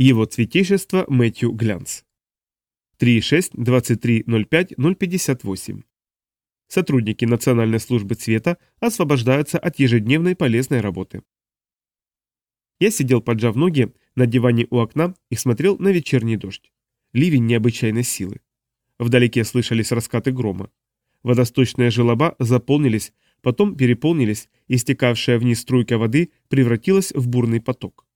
Его цветейшество Мэтью Глянц. 3.6.23.05.058. Сотрудники Национальной службы цвета освобождаются от ежедневной полезной работы. Я сидел, поджав ноги, на диване у окна и смотрел на вечерний дождь. Ливень необычайной силы. Вдалеке слышались раскаты грома. Водосточные желоба заполнились, потом переполнились, и стекавшая вниз струйка воды превратилась в бурный поток.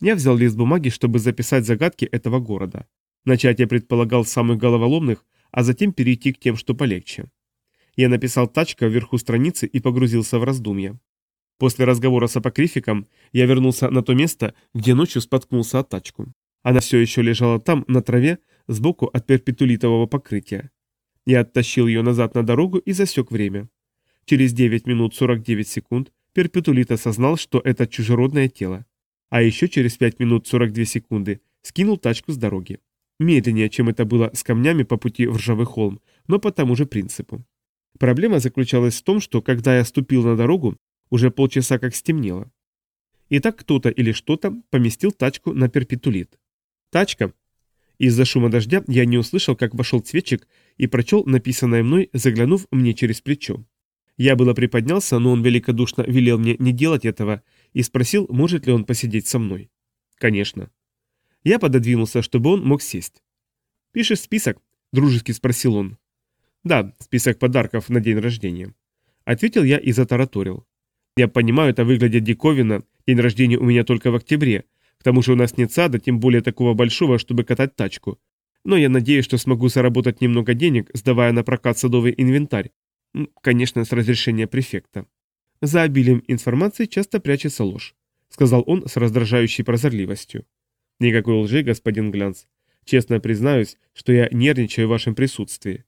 Я взял лист бумаги, чтобы записать загадки этого города. Начать я предполагал самых головоломных, а затем перейти к тем, что полегче. Я написал «тачка» вверху страницы и погрузился в раздумья. После разговора с апокрификом я вернулся на то место, где ночью споткнулся от тачку. Она все еще лежала там, на траве, сбоку от перпетулитового покрытия. Я оттащил ее назад на дорогу и засек время. Через 9 минут 49 секунд перпетулит осознал, что это чужеродное тело. А еще через 5 минут 42 секунды скинул тачку с дороги. Медленнее, чем это было с камнями по пути в ржавый холм, но по тому же принципу. Проблема заключалась в том, что когда я ступил на дорогу, уже полчаса как стемнело. И так кто-то или что-то поместил тачку на перпетулит. Тачка. Из-за шума дождя я не услышал, как вошел цветчик и прочел написанное мной, заглянув мне через плечо. Я было приподнялся, но он великодушно велел мне не делать этого и спросил, может ли он посидеть со мной. Конечно. Я пододвинулся, чтобы он мог сесть. «Пишешь список?» – дружески спросил он. «Да, список подарков на день рождения». Ответил я и затараторил. «Я понимаю, это выглядит диковинно, день рождения у меня только в октябре, к тому же у нас нет сада, тем более такого большого, чтобы катать тачку. Но я надеюсь, что смогу заработать немного денег, сдавая на прокат садовый инвентарь. Конечно, с разрешения префекта. За обилием информации часто прячется ложь, сказал он с раздражающей прозорливостью. Никакой лжи, господин Глянц. Честно признаюсь, что я нервничаю в вашем присутствии.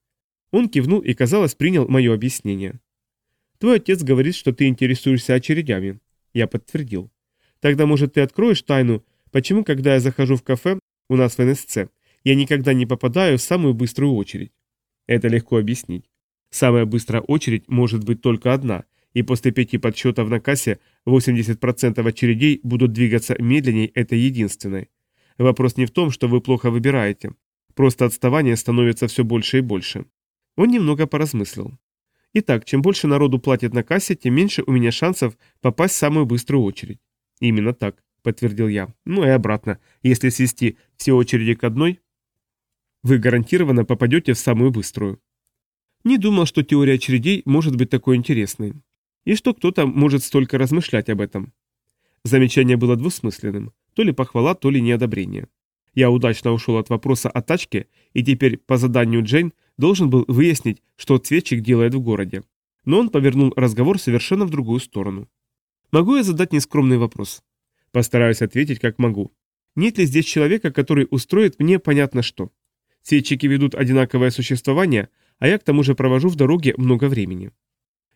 Он кивнул и, казалось, принял мое объяснение. Твой отец говорит, что ты интересуешься очередями. Я подтвердил. Тогда, может, ты откроешь тайну, почему, когда я захожу в кафе у нас в НСЦ, я никогда не попадаю в самую быструю очередь? Это легко объяснить. Самая быстрая очередь может быть только одна, и после пяти подсчетов на кассе 80% очередей будут двигаться медленней этой единственной. Вопрос не в том, что вы плохо выбираете. Просто отставание становится все больше и больше. Он немного поразмыслил. Итак, чем больше народу платит на кассе, тем меньше у меня шансов попасть в самую быструю очередь. Именно так, подтвердил я. Ну и обратно. Если свести все очереди к одной, вы гарантированно попадете в самую быструю. Не думал, что теория очередей может быть такой интересной. И что кто-то может столько размышлять об этом. Замечание было двусмысленным. То ли похвала, то ли неодобрение. Я удачно ушел от вопроса о тачке, и теперь по заданию Джейн должен был выяснить, что цветчик делает в городе. Но он повернул разговор совершенно в другую сторону. Могу я задать нескромный вопрос? Постараюсь ответить, как могу. Нет ли здесь человека, который устроит мне понятно что? Цветчики ведут одинаковое существование, а я к тому же провожу в дороге много времени.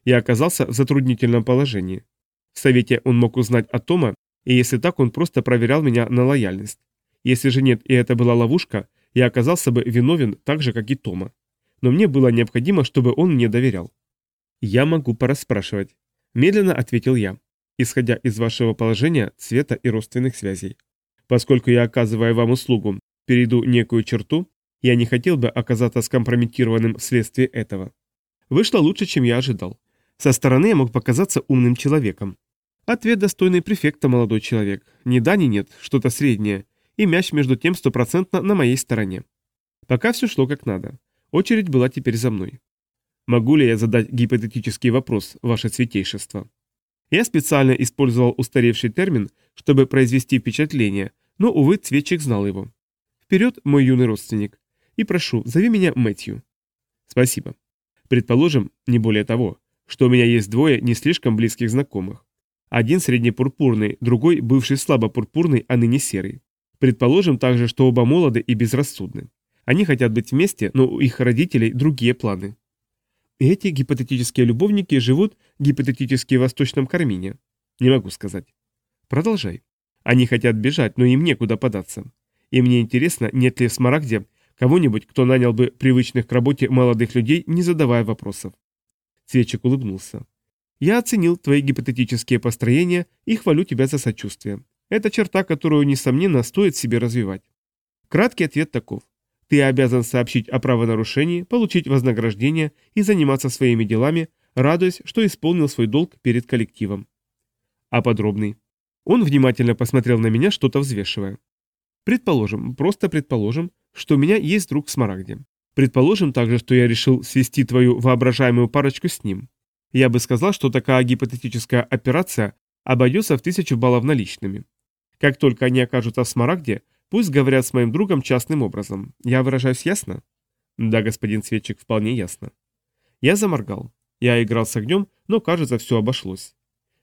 Я оказался в затруднительном положении. В совете он мог узнать о Тома, и если так, он просто проверял меня на лояльность. Если же нет, и это была ловушка, я оказался бы виновен так же, как и Тома. Но мне было необходимо, чтобы он мне доверял. «Я могу порасспрашивать», – медленно ответил я, исходя из вашего положения, цвета и родственных связей. Поскольку я оказываю вам услугу, перейду некую черту, я не хотел бы оказаться скомпрометированным вследствие этого. Вышло лучше, чем я ожидал. Со стороны я мог показаться умным человеком, Ответ достойный префекта, молодой человек. Ни да, ни нет, что-то среднее. И мяч между тем стопроцентно на моей стороне. Пока все шло как надо. Очередь была теперь за мной. Могу ли я задать гипотетический вопрос, ваше святейшество? Я специально использовал устаревший термин, чтобы произвести впечатление, но, увы, цветчик знал его. Вперед, мой юный родственник. И прошу, зови меня Мэтью. Спасибо. Предположим, не более того, что у меня есть двое не слишком близких знакомых. Один среднепурпурный, другой бывший слабопурпурный, а ныне серый. Предположим также, что оба молоды и безрассудны. Они хотят быть вместе, но у их родителей другие планы. Эти гипотетические любовники живут гипотетически в Восточном Кармине. Не могу сказать. Продолжай. Они хотят бежать, но им некуда податься. И мне интересно, нет ли в Смарагде кого-нибудь, кто нанял бы привычных к работе молодых людей, не задавая вопросов. Цветчик улыбнулся. Я оценил твои гипотетические построения и хвалю тебя за сочувствие. Это черта, которую, несомненно, стоит себе развивать. Краткий ответ таков. Ты обязан сообщить о правонарушении, получить вознаграждение и заниматься своими делами, радуясь, что исполнил свой долг перед коллективом. А подробный. Он внимательно посмотрел на меня, что-то взвешивая. Предположим, просто предположим, что у меня есть друг в Смарагде. Предположим также, что я решил свести твою воображаемую парочку с ним. Я бы сказал, что такая гипотетическая операция обойдется в тысячу баллов наличными. Как только они окажутся в Смарагде, пусть говорят с моим другом частным образом. Я выражаюсь ясно? Да, господин Светчик, вполне ясно. Я заморгал. Я играл с огнем, но, кажется, все обошлось.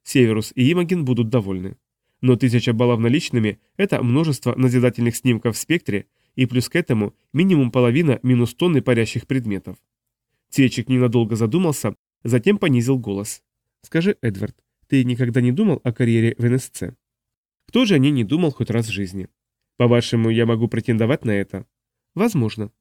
Северус и Имаген будут довольны. Но тысяча баллов наличными – это множество назидательных снимков в спектре, и плюс к этому минимум половина минус тонны парящих предметов. Цветчик ненадолго задумался, затем понизил голос. «Скажи, Эдвард, ты никогда не думал о карьере в НСЦ?» Кто же о ней не думал хоть раз в жизни? По-вашему, я могу претендовать на это? Возможно.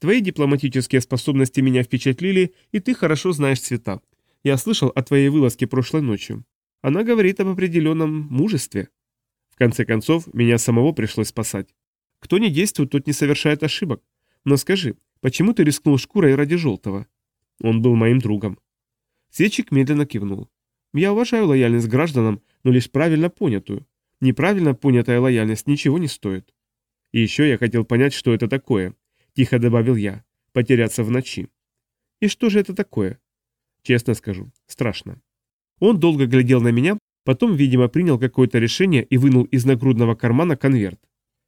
Твои дипломатические способности меня впечатлили, и ты хорошо знаешь цвета. Я слышал о твоей вылазке прошлой ночью. Она говорит об определенном мужестве. В конце концов, меня самого пришлось спасать. Кто не действует, тот не совершает ошибок. Но скажи, почему ты рискнул шкурой ради желтого? Он был моим другом. Сечик медленно кивнул. Я уважаю лояльность гражданам, но лишь правильно понятую. Неправильно понятая лояльность ничего не стоит. И еще я хотел понять, что это такое. Тихо добавил я. Потеряться в ночи. И что же это такое? Честно скажу, страшно. Он долго глядел на меня, потом, видимо, принял какое-то решение и вынул из нагрудного кармана конверт.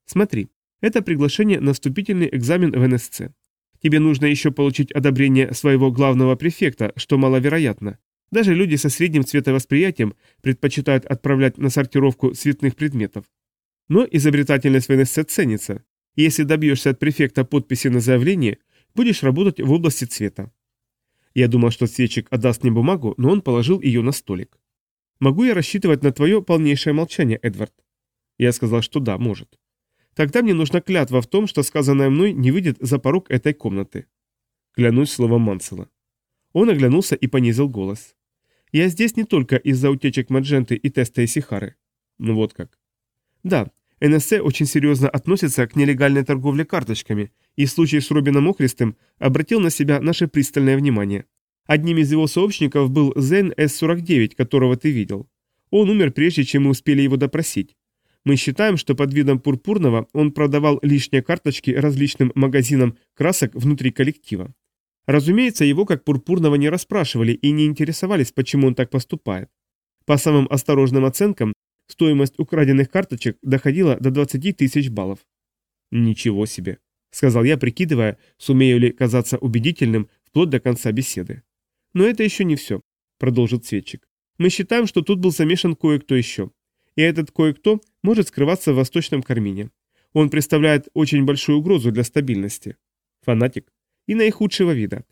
Смотри, это приглашение на вступительный экзамен в НСЦ. Тебе нужно еще получить одобрение своего главного префекта, что маловероятно. Даже люди со средним цветовосприятием предпочитают отправлять на сортировку цветных предметов. Но изобретательность в НСЦ ценится. Если добьешься от префекта подписи на заявление, будешь работать в области цвета. Я думал, что цветчик отдаст мне бумагу, но он положил ее на столик. «Могу я рассчитывать на твое полнейшее молчание, Эдвард?» Я сказал, что да, может. Тогда мне нужна клятва в том, что сказанное мной не выйдет за порог этой комнаты. Клянусь словом Мансела. Он оглянулся и понизил голос. Я здесь не только из-за утечек Мадженты и теста Исихары. Ну вот как. Да, НСЦ очень серьезно относится к нелегальной торговле карточками, и случай с Робином Охристым обратил на себя наше пристальное внимание. Одним из его сообщников был Зен С-49, которого ты видел. Он умер прежде, чем мы успели его допросить. Мы считаем, что под видом пурпурного он продавал лишние карточки различным магазинам красок внутри коллектива. Разумеется, его как пурпурного не расспрашивали и не интересовались, почему он так поступает. По самым осторожным оценкам, стоимость украденных карточек доходила до 20 тысяч баллов. «Ничего себе», — сказал я, прикидывая, сумею ли казаться убедительным вплоть до конца беседы. «Но это еще не все», — продолжит Светчик. «Мы считаем, что тут был замешан кое-кто еще. И этот кое-кто может скрываться в восточном кармине. Он представляет очень большую угрозу для стабильности. Фанатик. И наихудшего вида.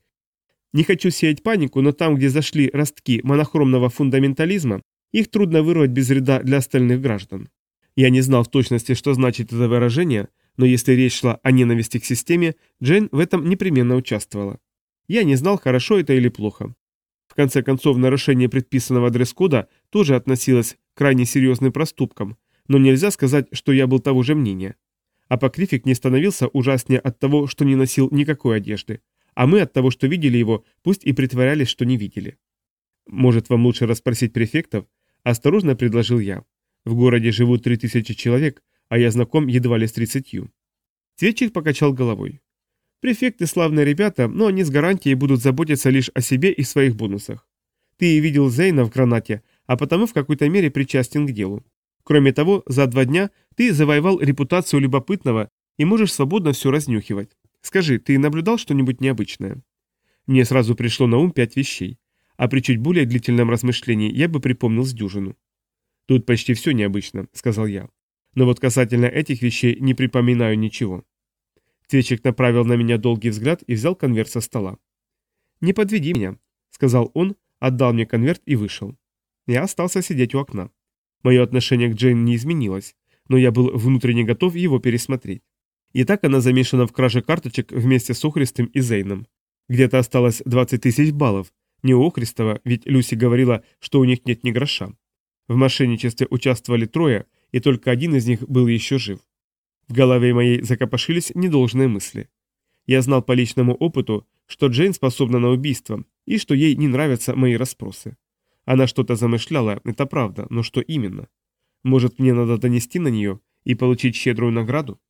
Не хочу сеять панику, но там, где зашли ростки монохромного фундаментализма, их трудно вырвать без вреда для остальных граждан. Я не знал в точности, что значит это выражение, но если речь шла о ненависти к системе, Джейн в этом непременно участвовала. Я не знал, хорошо это или плохо. В конце концов, нарушение предписанного дресс-кода тоже относилось к крайне серьезным проступкам, но нельзя сказать, что я был того же мнения. Апокрифик не становился ужаснее от того, что не носил никакой одежды, а мы от того, что видели его, пусть и притворялись, что не видели. «Может, вам лучше расспросить префектов?» – осторожно предложил я. «В городе живут три тысячи человек, а я знаком едва ли с тридцатью». Цветчик покачал головой. «Префекты славные ребята, но они с гарантией будут заботиться лишь о себе и своих бонусах. Ты видел Зейна в гранате, а потому в какой-то мере причастен к делу. Кроме того, за два дня ты завоевал репутацию любопытного и можешь свободно все разнюхивать. Скажи, ты наблюдал что-нибудь необычное? Мне сразу пришло на ум пять вещей, а при чуть более длительном размышлении я бы припомнил с дюжину. Тут почти все необычно, сказал я. Но вот касательно этих вещей не припоминаю ничего. Цветчик направил на меня долгий взгляд и взял конверт со стола. «Не подведи меня», — сказал он, отдал мне конверт и вышел. Я остался сидеть у окна. Мое отношение к Джейн не изменилось, но я был внутренне готов его пересмотреть. И так она замешана в краже карточек вместе с Охристым и Зейном. Где-то осталось 20 тысяч баллов. Не у Охристова, ведь Люси говорила, что у них нет ни гроша. В мошенничестве участвовали трое, и только один из них был еще жив. В голове моей закопошились недолжные мысли. Я знал по личному опыту, что Джейн способна на убийство, и что ей не нравятся мои расспросы. Она что-то замышляла, это правда, но что именно? Может, мне надо донести на нее и получить щедрую награду?